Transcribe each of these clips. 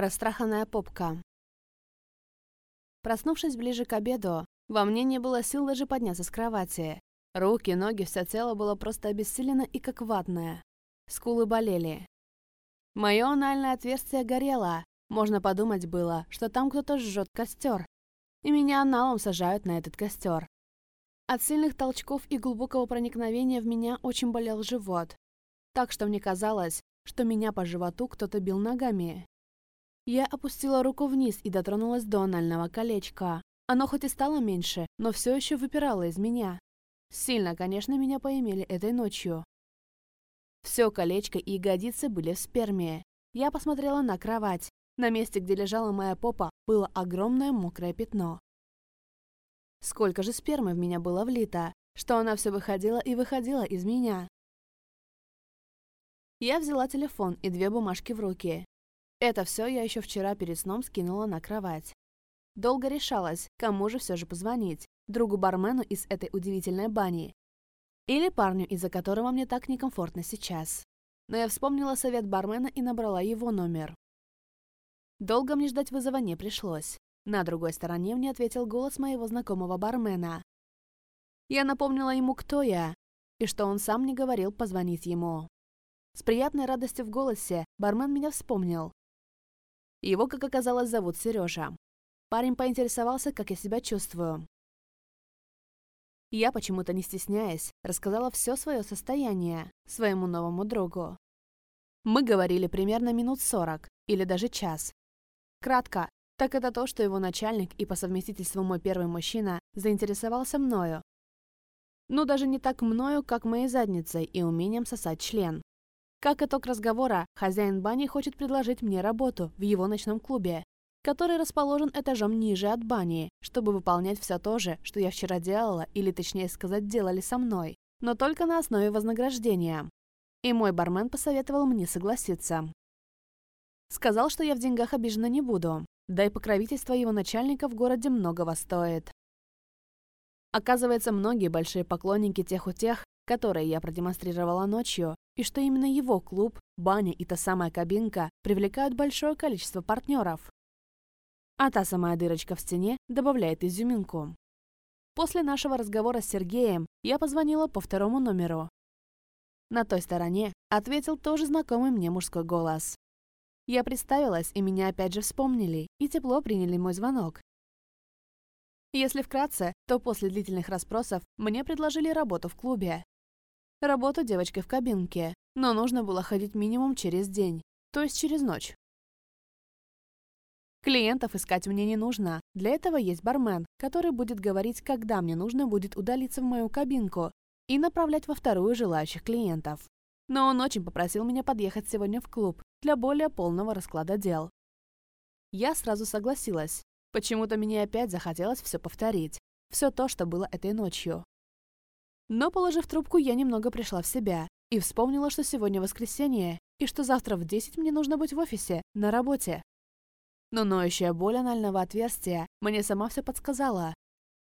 Растраханная попка. Проснувшись ближе к обеду, во мне не было сил даже подняться с кровати. Руки, ноги, все тело было просто обессилено и как ватное. Скулы болели. Мое анальное отверстие горело. Можно подумать было, что там кто-то жжет костер. И меня аналом сажают на этот костер. От сильных толчков и глубокого проникновения в меня очень болел живот. Так что мне казалось, что меня по животу кто-то бил ногами. Я опустила руку вниз и дотронулась до анального колечка. Оно хоть и стало меньше, но все еще выпирало из меня. Сильно, конечно, меня поимели этой ночью. Все колечко и ягодицы были в сперме. Я посмотрела на кровать. На месте, где лежала моя попа, было огромное мокрое пятно. Сколько же спермы в меня было влито, что она все выходила и выходила из меня. Я взяла телефон и две бумажки в руки. Это все я еще вчера перед сном скинула на кровать. Долго решалась, кому же все же позвонить. Другу-бармену из этой удивительной бани. Или парню, из-за которого мне так некомфортно сейчас. Но я вспомнила совет бармена и набрала его номер. Долго мне ждать вызова не пришлось. На другой стороне мне ответил голос моего знакомого бармена. Я напомнила ему, кто я, и что он сам не говорил позвонить ему. С приятной радостью в голосе бармен меня вспомнил его, как оказалось, зовут Сережа. Парень поинтересовался, как я себя чувствую. Я, почему-то не стесняясь, рассказала все свое состояние своему новому другу. Мы говорили примерно минут сорок или даже час. Кратко, так это то, что его начальник и по совместительству мой первый мужчина заинтересовался мною. Ну, даже не так мною, как моей задницей и умением сосать член. Как итог разговора, хозяин бани хочет предложить мне работу в его ночном клубе, который расположен этажом ниже от бани, чтобы выполнять все то же, что я вчера делала, или точнее сказать, делали со мной, но только на основе вознаграждения. И мой бармен посоветовал мне согласиться. Сказал, что я в деньгах обижена не буду, да и покровительство его начальника в городе многого стоит. Оказывается, многие большие поклонники тех у тех, которые я продемонстрировала ночью, и что именно его клуб, баня и та самая кабинка привлекают большое количество партнеров. А та самая дырочка в стене добавляет изюминку. После нашего разговора с Сергеем я позвонила по второму номеру. На той стороне ответил тоже знакомый мне мужской голос. Я представилась, и меня опять же вспомнили, и тепло приняли мой звонок. Если вкратце, то после длительных расспросов мне предложили работу в клубе. Работа девочкой в кабинке, но нужно было ходить минимум через день, то есть через ночь. Клиентов искать мне не нужно. Для этого есть бармен, который будет говорить, когда мне нужно будет удалиться в мою кабинку и направлять во вторую желающих клиентов. Но он очень попросил меня подъехать сегодня в клуб для более полного расклада дел. Я сразу согласилась. Почему-то мне опять захотелось все повторить. Все то, что было этой ночью. Но, положив трубку, я немного пришла в себя и вспомнила, что сегодня воскресенье, и что завтра в 10 мне нужно быть в офисе, на работе. Но ноющая боль анального отверстия мне сама все подсказала.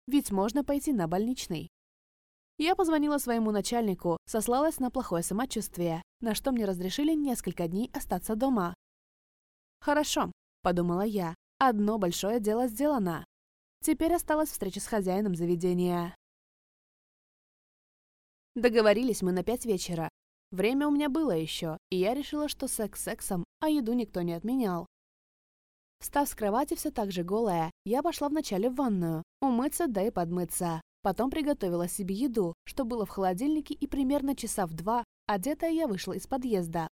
Ведь можно пойти на больничный. Я позвонила своему начальнику, сослалась на плохое самочувствие, на что мне разрешили несколько дней остаться дома. «Хорошо», — подумала я, — «одно большое дело сделано. Теперь осталась встреча с хозяином заведения». Договорились мы на пять вечера. Время у меня было еще, и я решила, что секс сексом, а еду никто не отменял. Встав с кровати все так же голая, я пошла вначале в ванную, умыться да и подмыться. Потом приготовила себе еду, что было в холодильнике, и примерно часа в два, одетая я вышла из подъезда.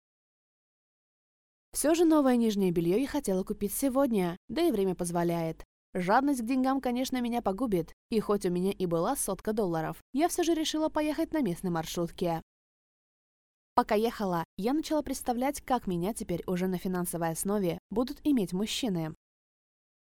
Все же новое нижнее белье я хотела купить сегодня, да и время позволяет. Жадность к деньгам, конечно, меня погубит, и хоть у меня и была сотка долларов, я все же решила поехать на местной маршрутке. Пока ехала, я начала представлять, как меня теперь уже на финансовой основе будут иметь мужчины.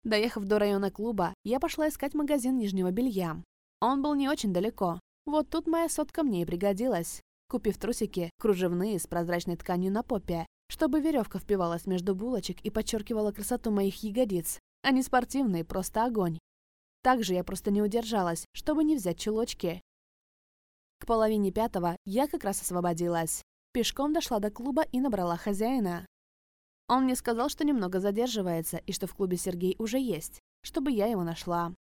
Доехав до района клуба, я пошла искать магазин нижнего белья. Он был не очень далеко. Вот тут моя сотка мне и пригодилась. Купив трусики, кружевные, с прозрачной тканью на попе, чтобы веревка впивалась между булочек и подчеркивала красоту моих ягодиц, а не спортивный, просто огонь. Также я просто не удержалась, чтобы не взять чулочки. К половине пятого я как раз освободилась. Пешком дошла до клуба и набрала хозяина. Он мне сказал, что немного задерживается и что в клубе Сергей уже есть, чтобы я его нашла.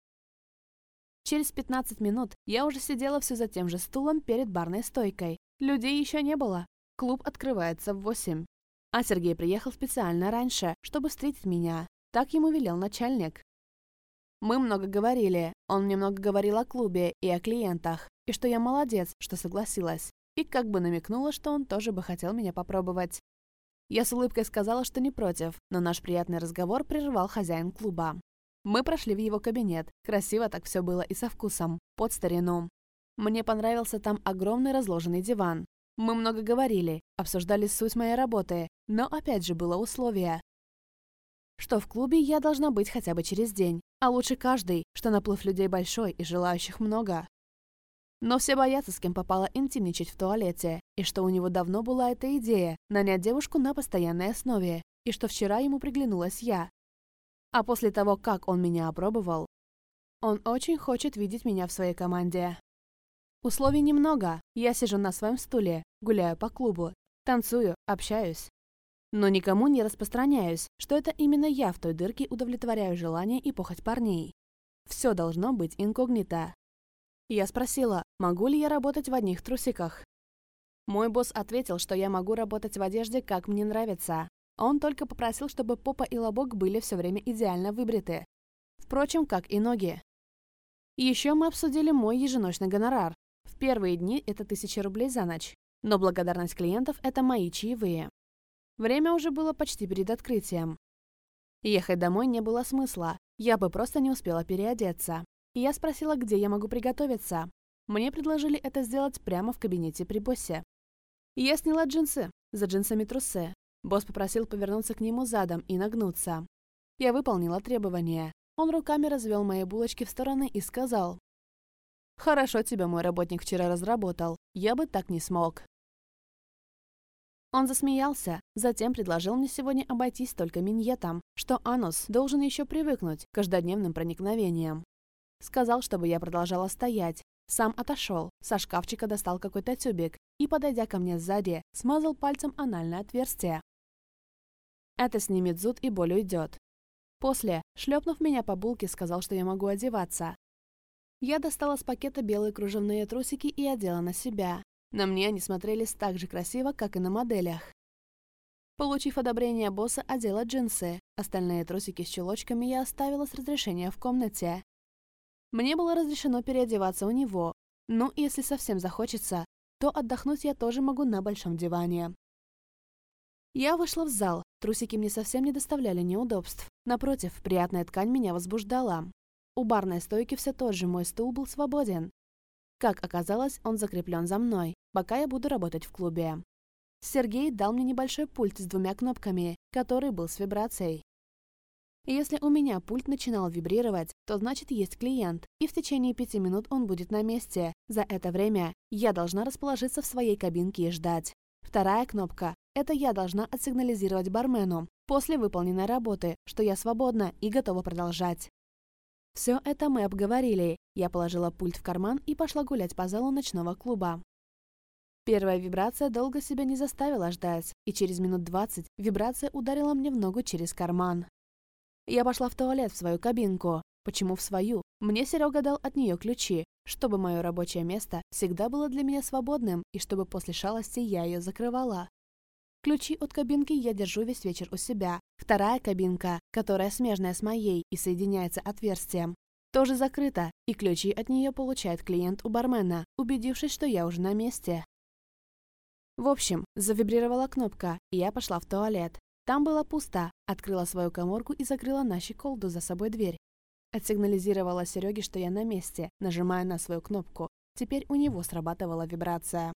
Через 15 минут я уже сидела все за тем же стулом перед барной стойкой. Людей еще не было. Клуб открывается в 8. А Сергей приехал специально раньше, чтобы встретить меня. Так ему велел начальник. Мы много говорили, он мне много говорил о клубе и о клиентах, и что я молодец, что согласилась, и как бы намекнула, что он тоже бы хотел меня попробовать. Я с улыбкой сказала, что не против, но наш приятный разговор прервал хозяин клуба. Мы прошли в его кабинет, красиво так все было и со вкусом, под старину. Мне понравился там огромный разложенный диван. Мы много говорили, обсуждали суть моей работы, но опять же было условие, что в клубе я должна быть хотя бы через день, а лучше каждый, что наплыв людей большой и желающих много. Но все боятся, с кем попало интимничать в туалете, и что у него давно была эта идея – нанять девушку на постоянной основе, и что вчера ему приглянулась я. А после того, как он меня опробовал, он очень хочет видеть меня в своей команде. Условий немного. Я сижу на своем стуле, гуляю по клубу, танцую, общаюсь. Но никому не распространяюсь, что это именно я в той дырке удовлетворяю желание и похоть парней. Все должно быть инкогнито. Я спросила, могу ли я работать в одних трусиках. Мой босс ответил, что я могу работать в одежде, как мне нравится. Он только попросил, чтобы попа и лобок были все время идеально выбриты. Впрочем, как и ноги. Еще мы обсудили мой еженочный гонорар. В первые дни это тысяча рублей за ночь. Но благодарность клиентов – это мои чаевые. Время уже было почти перед открытием. Ехать домой не было смысла, я бы просто не успела переодеться. Я спросила, где я могу приготовиться. Мне предложили это сделать прямо в кабинете при боссе. Я сняла джинсы, за джинсами трусы. Босс попросил повернуться к нему задом и нагнуться. Я выполнила требование. Он руками развел мои булочки в стороны и сказал. «Хорошо тебя мой работник вчера разработал. Я бы так не смог». Он засмеялся, затем предложил мне сегодня обойтись только миньетом, что Анус должен еще привыкнуть к каждодневным проникновениям. Сказал, чтобы я продолжала стоять. Сам отошел, со шкафчика достал какой-то тюбик и, подойдя ко мне сзади, смазал пальцем анальное отверстие. Это снимет зуд и боль уйдет. После, шлепнув меня по булке, сказал, что я могу одеваться. Я достала с пакета белые кружевные трусики и одела на себя, на мне они смотрелись так же красиво, как и на моделях. Получив одобрение босса, одела джинсы. Остальные трусики с чулочками я оставила с разрешения в комнате. Мне было разрешено переодеваться у него. Ну, если совсем захочется, то отдохнуть я тоже могу на большом диване. Я вышла в зал. Трусики мне совсем не доставляли неудобств. Напротив, приятная ткань меня возбуждала. У барной стойки все тот же мой стул был свободен. Как оказалось, он закреплен за мной пока я буду работать в клубе. Сергей дал мне небольшой пульт с двумя кнопками, который был с вибрацией. Если у меня пульт начинал вибрировать, то значит есть клиент, и в течение пяти минут он будет на месте. За это время я должна расположиться в своей кабинке и ждать. Вторая кнопка – это я должна отсигнализировать бармену после выполненной работы, что я свободна и готова продолжать. Все это мы обговорили. Я положила пульт в карман и пошла гулять по залу ночного клуба. Первая вибрация долго себя не заставила ждать, и через минут двадцать вибрация ударила мне в ногу через карман. Я пошла в туалет в свою кабинку. Почему в свою? Мне Серега дал от нее ключи, чтобы мое рабочее место всегда было для меня свободным и чтобы после шалости я ее закрывала. Ключи от кабинки я держу весь вечер у себя. Вторая кабинка, которая смежная с моей и соединяется отверстием, тоже закрыта, и ключи от нее получает клиент у бармена, убедившись, что я уже на месте. В общем, завибрировала кнопка, и я пошла в туалет. Там было пусто. Открыла свою коморку и закрыла на щеколду за собой дверь. Отсигнализировала Сереге, что я на месте, нажимая на свою кнопку. Теперь у него срабатывала вибрация.